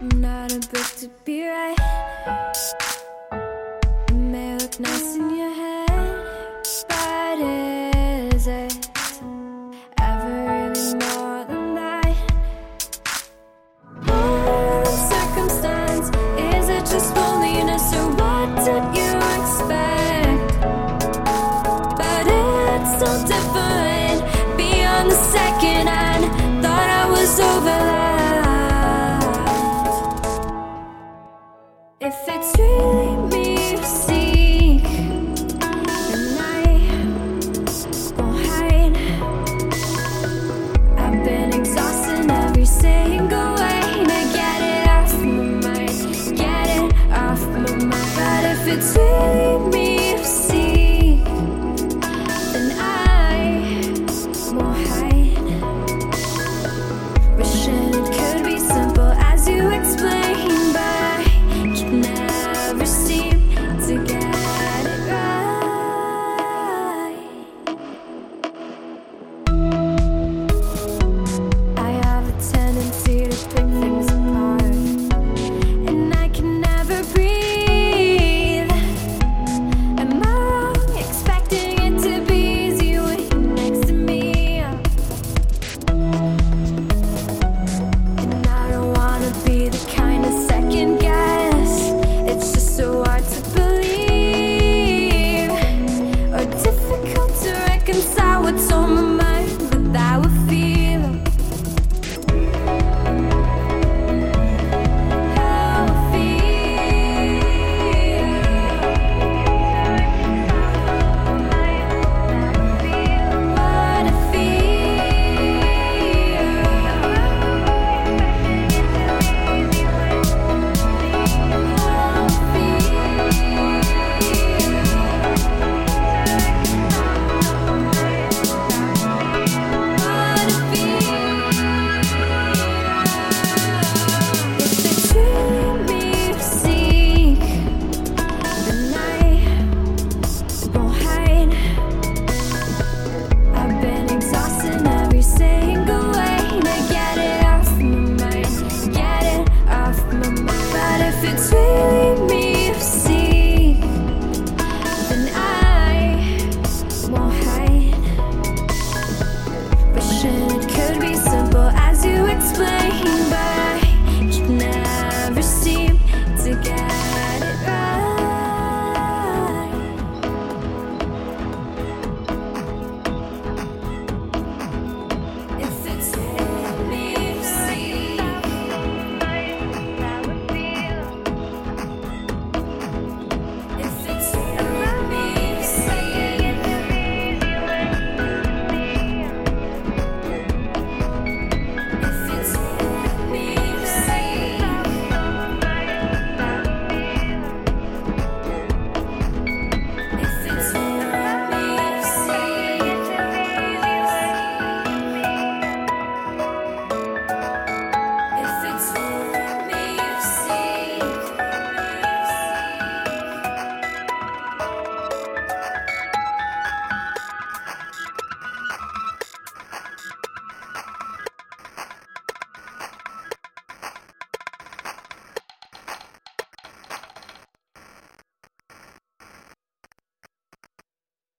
not a book to be right. me see